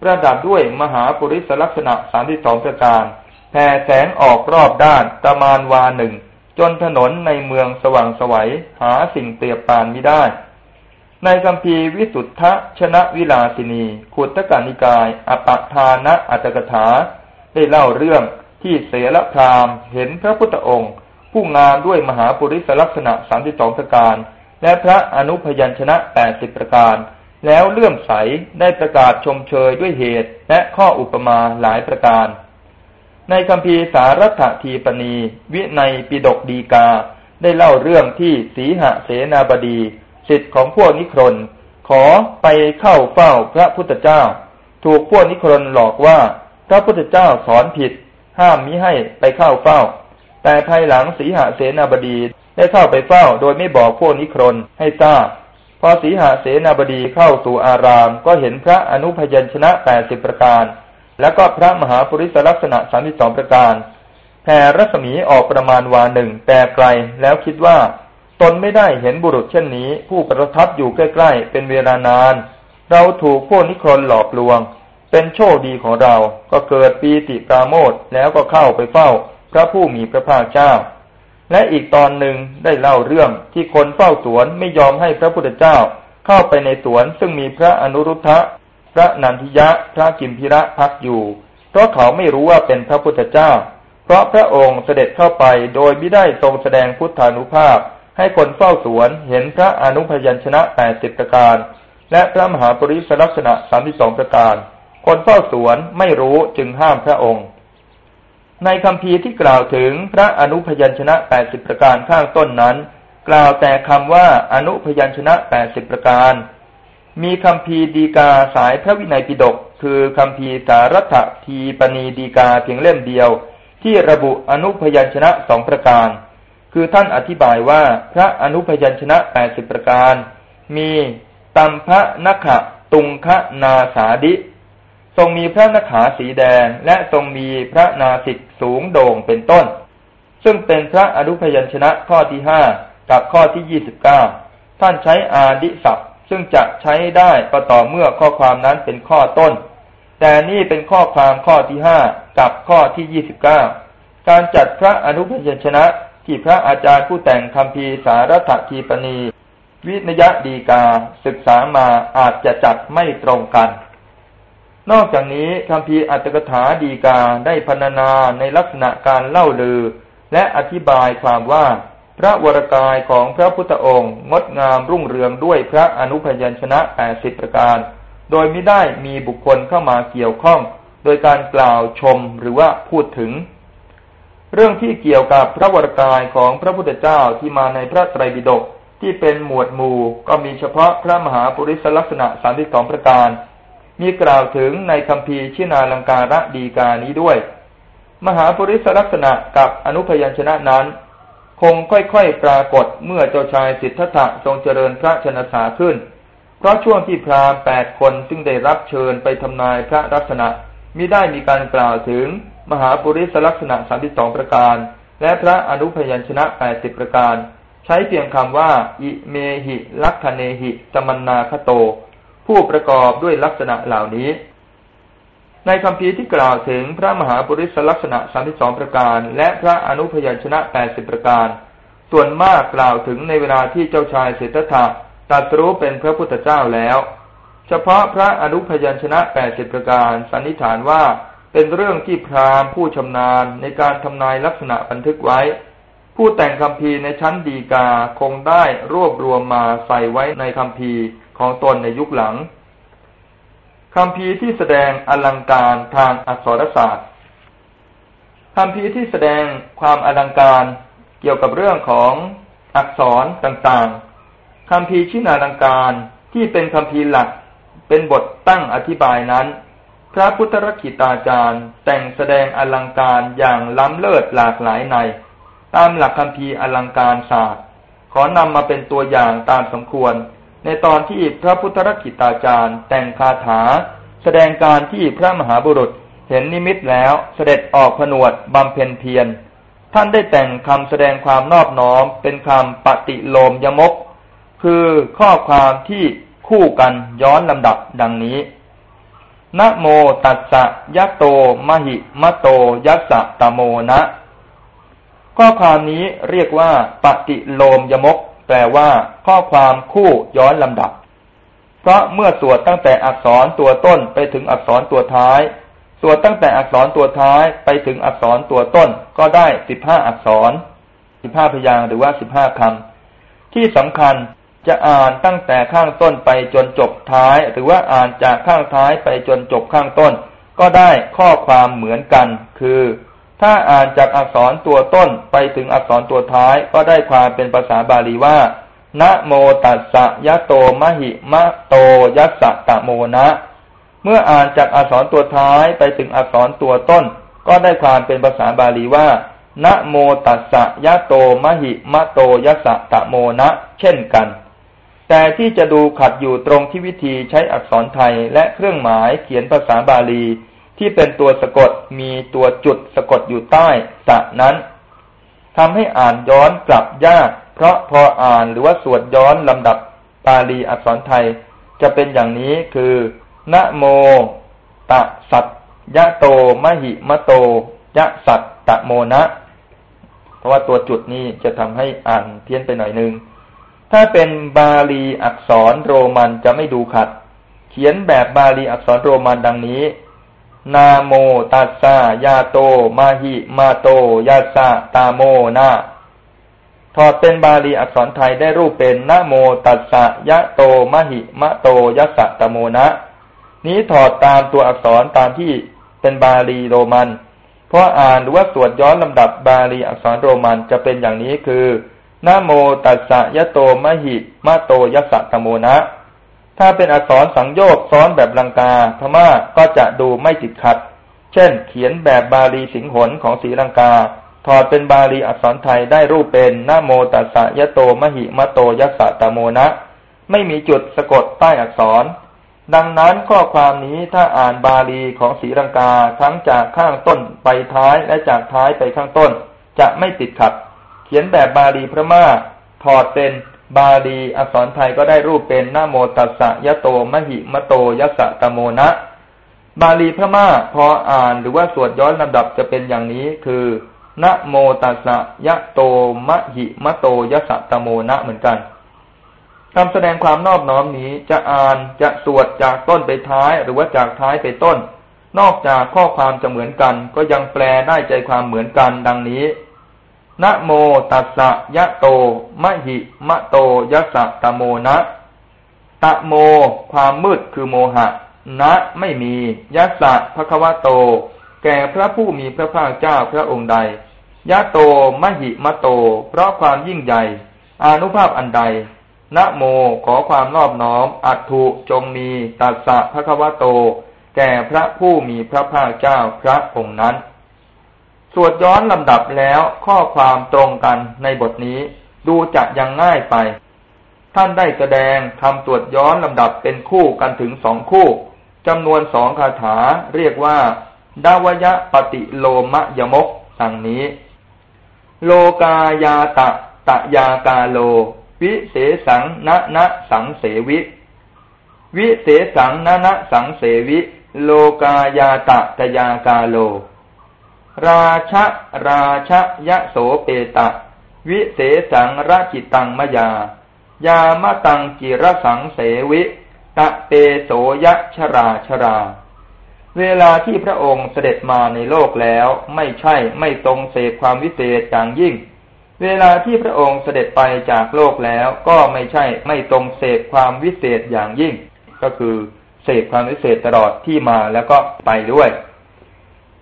ประดับด้วยมหาปุริสลักษณะสามที่สองประการแผ่แสงออกรอบด้านประมาณวาหนึ่ง จนถนนในเมืองสว่างสวัยหาสิ่งเปรียบปานไม่ได้ ในคำพีวิสุทธชนะวิลาสินีขุตกานิกาย อปทานะอัตกถา ได้เล่าเรื่องที่เสลพรามเห็นพระพุทธองค์ ผู้งามด้วยมหาปุริสลักษณะสามที่สองประการ และพระอนุพยัญชนะแปดสิบประการ แล้วเลื่อมใสได้ประกาศชมเชยด้วยเหตุและข้ออุปมาหลายประการ ในคำพีสารัตทีปณี วิในปิดกดีกา ได้เล่าเรื่องที่สีหเสนาบดี สิทธิ์ของพวกนิครนขอไปเข้าเฝ้าพระพุทธเจ้า ถูกพวกนิครนหลอกว่าพระพุทธเจ้าสอนผิด ห้ามมิให้ไปเข้าเฝ้า แต่ภายหลังสีหเสนาบดีได้เข้าไปเฝ้าโดยไม่บอกพวกนิครนให้ทราบพอสีหาเสนาบดีเข้าสู่อาราม ก็เห็นพระอนุพยัญชนะแปดสิบประการ แล้วก็พระมหาปริสลักษณะสามสิบสองประการแผ่รัศมีออกประมาณวาหนึ่งแต่ไกลแล้วคิดว่า ตนไม่ได้เห็นบุรุษเช่นนี้ ผู้ประทับอยู่ใกล้ๆเป็นเวลานาน เราถูกพวกนิครนหลอกลวง เป็นโชคดีของเราก็เกิดปีติปราโมทแล้วก็เข้าไปเฝ้า พระผู้มีพระภาคเจ้า และอีกตอนหนึ่งได้เล่าเรื่องที่คนเฝ้าสวนไม่ยอมให้พระพุทธเจ้า เข้าไปในสวนซึ่งมีพระอนุรุทธะพระนันทิยะพระกิมพิระพักอยู่ เพราะเขาไม่รู้ว่าเป็นพระพุทธเจ้า เพราะพระองค์เสด็จเข้าไปโดยไม่ได้ทรงแสดงพุทธานุภาพ ให้คนเฝ้าสวนเห็นพระอนุพยัญชนะแปดสิบประการ และพระมหาปริศลักษณะสามสิบสองประการ คนเฝ้าสวนไม่รู้จึงห้ามพระองค์ ในคำพีที่กล่าวถึงพระอนุพยัญชนะแปดสิบประการข้างต้นนั้น กล่าวแต่คำว่าอนุพยัญชนะแปดสิบประการ มีคำพีดีกาสายพระวินัยปิฎกคือคำพีสารัตทีปณีดีกาเพียงเล่มเดียว ที่ระบุอนุพยัญชนะสองประการ คือท่านอธิบายว่าพระอนุพยัญชนะแปดสิบประการ มีตัมพระนักะตุงคะนาสาดิ ทรงมีพระนขาสีแดง และทรงมีพระนาสิกสูงโด่งเป็นต้น ซึ่งเป็นพระอนุพยัญชนะข้อที่ห้ากับข้อที่ยี่สิบเก้าท่านใช้อาดิศัพท์ ซึ่งจะใช้ได้ก็ต่อเมื่อข้อความนั้นเป็นข้อต้น แต่นี่เป็นข้อความข้อที่ห้ากับข้อที่ยี่สิบเก้าการจัดพระอนุพยัญชนะ ที่พระอาจารย์ผู้แต่งคำพีสารถทีปณี วินยะดีกาศึกษามาอาจจะจัดไม่ตรงกัน นอกจากนี้คำพีอัตถกถาดีกาได้พรรณนาในลักษณะการเล่าลือ และอธิบายความว่าพระวรกายของพระพุทธองค์งดงามรุ่งเรืองด้วยพระอนุพยัญชนะแปดสิบประการ โดยไม่ได้มีบุคคลเข้ามาเกี่ยวข้อง โดยการกล่าวชมหรือว่าพูดถึง เรื่องที่เกี่ยวกับพระวรกายของพระพุทธเจ้าที่มาในพระไตรปิฎกที่เป็นหมวดหมู่ก็มีเฉพาะพระมหาปุริสลักษณะสามสิบสองประการ มีกล่าวถึงในคำพีชินาลังการะดีกานี้ด้วย มหาปุริสลักษณะกับอนุพยัญชนะนั้น คงค่อยๆปรากฏเมื่อเจ้าชายสิทธัตถะทรงเจริญพระชนสาขึ้น เพราะช่วงที่พราหมณ์แปดคนซึ่งได้รับเชิญไปทำนายพระลักษณะมิได้มีการกล่าวถึง มหาปุริสลักษณะสามสิบสองประการ และพระอนุพยัญชนะแปดสิบประการ ใช้เพียงคำว่า อิเมหิลักขเนหิสมันนาคโต ผู้ประกอบด้วยลักษณะเหล่านี้ ในคำพีที่กล่าวถึงพระมหาปุริสลักษณะสามสองประการ และพระอนุพยัญชนะแปดสิบประการ ส่วนมากกล่าวถึงในเวลาที่เจ้าชายเศรษฐะตรัสรู้เป็นพระพุทธเจ้าแล้ว เฉพาะพระอนุพยัญชนะแปดสิบประการสันนิษฐานว่า เป็นเรื่องที่พราหมณ์ผู้ชำนาญในการทำนายลักษณะบันทึกไว้ ผู้แต่งคำพีในชั้นดีกาคงได้รวบรวมมาใส่ไว้ในคำพีของตนในยุคหลังคำพีที่แสดงอลังการทางอักษรศาสตร์คำพีที่แสดงความอลังการเกี่ยวกับเรื่องของอักษรต่างๆคำพีชินาลังการที่เป็นคำพีหลักเป็นบทตั้งอธิบายนั้น พระพุทธรักิตาจารย์แต่งแสดงอลังการอย่างล้ำเลิศหลากหลายใน ตามหลักคำพีอลังการศาสตร์ ขอนำมาเป็นตัวอย่างตามสมควร ในตอนที่พระพุทธรักิตาจารย์แต่งคาถา แสดงการที่พระมหาบุรุษเห็นนิมิตแล้วเสด็จออกผนวดบำเพ็ญเพียรท่านได้แต่งคำแสดงความนอบน้อมเป็นคำปฏิโลมยมก คือข้อความที่คู่กันย้อนลำดับดังนี้ นะโมตัสสะยะโตมหิมะโตยัสสะตะโมนะ ข้อความนี้เรียกว่า ปฏิโลมยมก แปลว่า ข้อความคู่ย้อนลำดับ เพราะเมื่อสวดตั้งแต่อักษรตัวต้นไปถึงอักษรตัวท้าย สวดตั้งแต่อักษรตัวท้ายไปถึงอักษรตัวต้น ก็ได้สิบห้าอักษรสิบห้าพยางหรือว่าสิบห้าคำที่สำคัญ จะอ่านตั้งแต่ข้างต้นไปจนจบท้าย หรือว่าอ่านจากข้างท้ายไปจนจบข้างต้น ก็ได้ข้อความเหมือนกัน คือ ถ้าอ่านจากอักษรตัวต้นไปถึงอักษรตัวท้ายก็ได้ความเป็นภาษาบาลีว่านะโมตัสสะยะโตมหิมะโตยัสสะตะโมนะ เมื่ออ่านจากอักษรตัวท้ายไปถึงอักษรตัวต้น ก็ได้ความเป็นภาษาบาลีว่านะโมตัสสะยะโตมหิมะโตยัสสะตะโมนะ เช่นกัน แต่ที่จะดูขัดอยู่ตรงที่วิธีใช้อักษรไทยและเครื่องหมายเขียนภาษาบาลี ที่เป็นตัวสะกดมีตัวจุดสะกดอยู่ใต้สะนั้นทำให้อ่านย้อนกลับยาก เพราะพออ่านหรือว่าสวดย้อนลำดับบาลีอักษรไทย จะเป็นอย่างนี้คือนะโม ตะสัตยะโตมหิมะโต ยะสัตตะโมนะ เพราะว่าตัวจุดนี้จะทำให้อ่านเพี้ยนไปหน่อยนึง ถ้าเป็นบาลีอักษรโรมันจะไม่ดูขัด เขียนแบบบาลีอักษรโรมันดังนี้ นาโมตัสสะยาโต มาหิมาโตยัสะตาโมนาถอดเป็นบาลีอักษรไทยได้รูปเป็นนาโมตัสสะยะโตมหิมะโตยัสะตโมนะ นี้ถอดตามตัวอักษรตามที่เป็นบาลีโรมัน เพราะอ่านหรือว่าสวดย้อนลำดับบาลีอักษรโรมันจะเป็นอย่างนี้คือ นาโมตัสสะยะโตมหิมะโตยัสะตโมนะ ถ้าเป็นอักษรสังโยกซ้อนแบบลังกาพม่าก็จะดูไม่ติดขัด เช่น เขียนแบบบาลีสิงหนของศรีลังกา ถอดเป็นบาลีอักษรไทยได้รูปเป็นนาโมตัสสะยะโตมหิมะโตยัสะตโมนะ ไม่มีจุดสะกดใต้อักษร ดังนั้นข้อความนี้ถ้าอ่านบาลีของศรีลังกาทั้งจากข้างต้นไปท้ายและจากท้ายไปข้างต้น จะไม่ติดขัด ขียนแบบบาลีพระม่าถอดเป็นบาลีอักษรไทยก็ได้รูปเป็นนาโมตัสสะยะโตมหิมะโตยัสะตโมนะ บาลีพระม่าพออ่านหรือว่าสวดย้อนลำดับจะเป็นอย่างนี้คือนะโมตัสสะยะโตมหิมะโตยัสสะตโมนะเหมือนกันคำแสดงความนอบน้อมนี้จะอ่านจะสวดจากต้นไปท้ายหรือว่าจากท้ายไปต้น นอกจากข้อความจะเหมือนกัน ก็ยังแปลได้ใจความเหมือนกันดังนี้ นะโมตัสสะยะโต มะหิมะโตยัสะตะโมนะ ตะโม ความมืดคือโมหะ นะไม่มียัสะภควะโต แก่พระผู้มีพระภาคเจ้าพระองค์ใดยะโต มะหิมะโต เพราะความยิ่งใหญ่อนุภาพอันใดนะโมขอความนอบน้อม อัตถุจงมีตัสสะภควะโต แก่พระผู้มีพระภาคเจ้าพระองค์นั้น สวดย้อนลำดับแล้วข้อความตรงกันในบทนี้ดูจะยังง่ายไป ท่านได้แสดงทำตรวจย้อนลำดับเป็นคู่กันถึงสองคู่จำนวนสองคาถาเรียกว่าดาวยะปฏิโลมะยมกดังนี้ โลกายาตะตะยากาโล วิเสสังนะนะสังเสวิ วิเสสังนะนะสังเสวิ โลกายาตะตยากาโล ราชะราชะยะโสเปตะ วิเสสังราจิตังมยา ยามตังกิรสังเสวิตะเปโสยะชราชรา เวลาที่พระองค์เสด็จมาในโลกแล้ว ไม่ใช่ไม่ทรงเสพความวิเศษอย่างยิ่ง เวลาที่พระองค์เสด็จไปจากโลกแล้วก็ไม่ใช่ไม่ตรงเสพความวิเศษอย่างยิ่ง ก็คือเสพความวิเศษตลอดที่มาแล้วก็ไปด้วย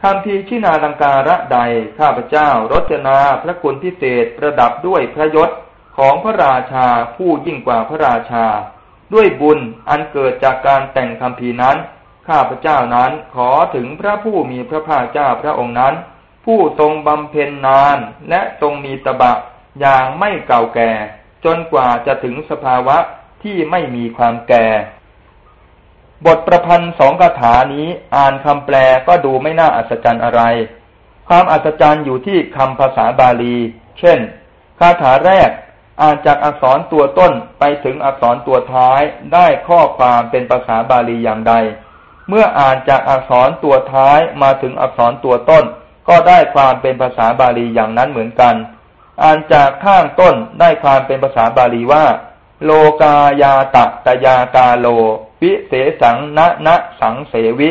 คำพีชินาลังการะใดข้าพเจ้ารจนาพระคุณพิเศษประดับด้วยพระยศของพระราชาผู้ยิ่งกว่าพระราชา ด้วยบุญอันเกิดจากการแต่งคำพีนั้น ข้าพเจ้านั้นขอถึงพระผู้มีพระภาคเจ้าพระองค์นั้น ผู้ทรงบำเพ็ญนานและทรงมีตบะอย่างไม่เก่าแก่ จนกว่าจะถึงสภาวะที่ไม่มีความแก่ บทประพันธ์สองคาถานี้อ่านคำแปลก็ดูไม่น่าอัศจรรย์อะไร ความอัศจรรย์อยู่ที่คำภาษาบาลี เช่น คาถาแรกอ่านจากอักษรตัวต้นไปถึงอักษรตัวท้ายได้ข้อความเป็นภาษาบาลีอย่างใด เมื่ออ่านจากอักษรตัวท้ายมาถึงอักษรตัวต้น ก็ได้ความเป็นภาษาบาลีอย่างนั้นเหมือนกัน อ่านจากข้างต้นได้ความเป็นภาษาบาลีว่า โลกายาตะตยากาโล วิเสสังนะนะสังเสวิ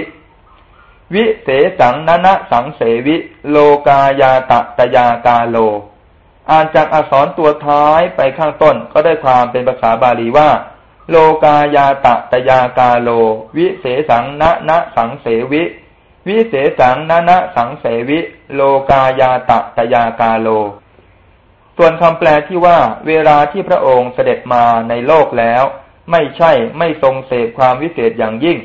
วิเสสังนะนะสังเสวิ โลกายาตะตยากาโล อ่านจากอักษรตัวท้ายไปข้างต้นก็ได้ความเป็นภาษาบาลีว่า โลกายาตะตยากาโล วิเสสังนะนะสังเสวิ วิเศสังนานะสังเสวิ โลกายาตะตยากาโล ส่วนคำแปลที่ว่าเวลาที่พระองค์เสด็จมาในโลกแล้ว ไม่ใช่ไม่ทรงเสพความวิเศษอย่างยิ่ง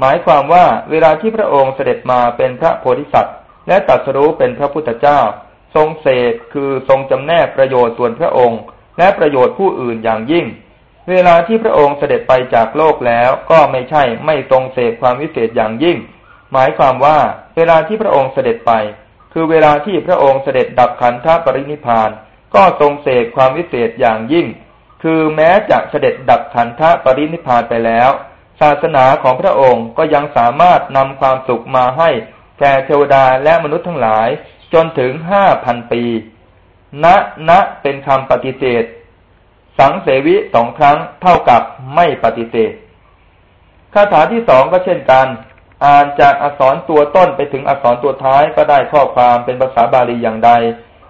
หมายความว่าเวลาที่พระองค์เสด็จมาเป็นพระโพธิสัตว์ และตัดสรู้เป็นพระพุทธเจ้า ทรงเสพคือทรงจำแนกประโยชน์ส่วนพระองค์ และประโยชน์ผู้อื่นอย่างยิ่ง เวลาที่พระองค์เสด็จไปจากโลกแล้วก็ไม่ใช่ไม่ทรงเสพความวิเศษอย่างยิ่ง หมายความว่าเวลาที่พระองค์เสด็จไป คือเวลาที่พระองค์เสด็จดับขันธปรินิพาน ก็ทรงเสกความวิเศษอย่างยิ่ง คือแม้จะเสด็จดับขันธปรินิพานไปแล้ว ศาสนาของพระองค์ก็ยังสามารถนำความสุขมาให้แก่เทวดาและมนุษย์ทั้งหลายจนถึงห้าพันปี ณ ณ เป็นคำปฏิเสธ สังเสวิสองครั้งเท่ากับไม่ปฏิเสธ คาถาที่สองก็เช่นกัน อ่านจากอักษรตัวต้นไปถึงอักษรตัวท้ายก็ได้ข้อความเป็นภาษาบาลีอย่างใด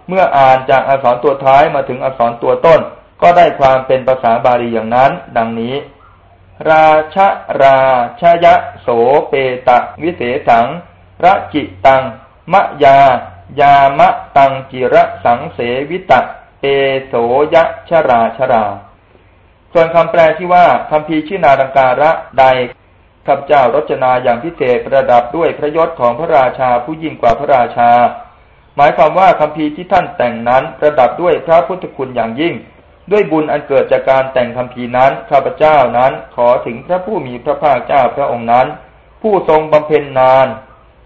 เมื่ออ่านจากอักษรตัวท้ายมาถึงอักษรตัวต้น ก็ได้ความเป็นภาษาบาลีอย่างนั้น ดังนี้ ราชราชยะโสเปตะ วิเศสังระจิตัง มะยา ยามะตังจิระสังเสวิตะเปโสยะชราชรา ส่วนคำแปลที่ว่าคำพีชินาดังการะใดข้าพเจ้ารจนาอย่างพิเศษประดับด้วยพระยศของพระราชาผู้ยิ่งกว่าพระราชา หมายความว่าคำพีที่ท่านแต่งนั้นประดับด้วยพระพุทธคุณอย่างยิ่ง ด้วยบุญอันเกิดจากการแต่งคำพีนั้นข้าพเจ้านั้นขอถึงพระผู้มีพระภาคเจ้าพระองค์นั้น ผู้ทรงบำเพ็ญนาน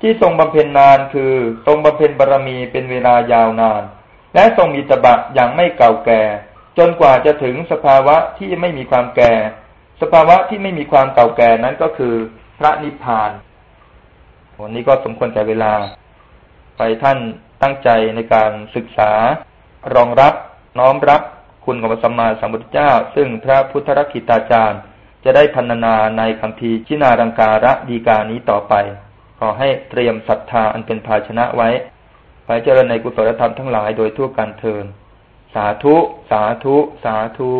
ที่ทรงบำเพ็ญนานคือทรงบำเพ็ญบารมีเป็นเวลายาวนาน และทรงมีตบะอย่างไม่เก่าแก่ จนกว่าจะถึงสภาวะที่ไม่มีความแก่ สภาวะที่ไม่มีความเก่าแก่นั้นก็คือ พระนิพพานวันนี้ก็สมควรแก่เวลา ไปท่าน ตั้งใจในการศึกษารองรับน้อมรับคุณของพระสัมมาสัมพุทธเจ้า ซึ่งพระพุทธรักขิตาจารย์ จะได้พันนาในคำพีชินารังการะดีกานี้ต่อไป ขอให้เตรียมศรัทธาอันเป็นภาชนะไว้ไปเจริญในกุศลธรรมทั้งหลายโดยทั่วกันเทินสาธุ สาธุ สาธุ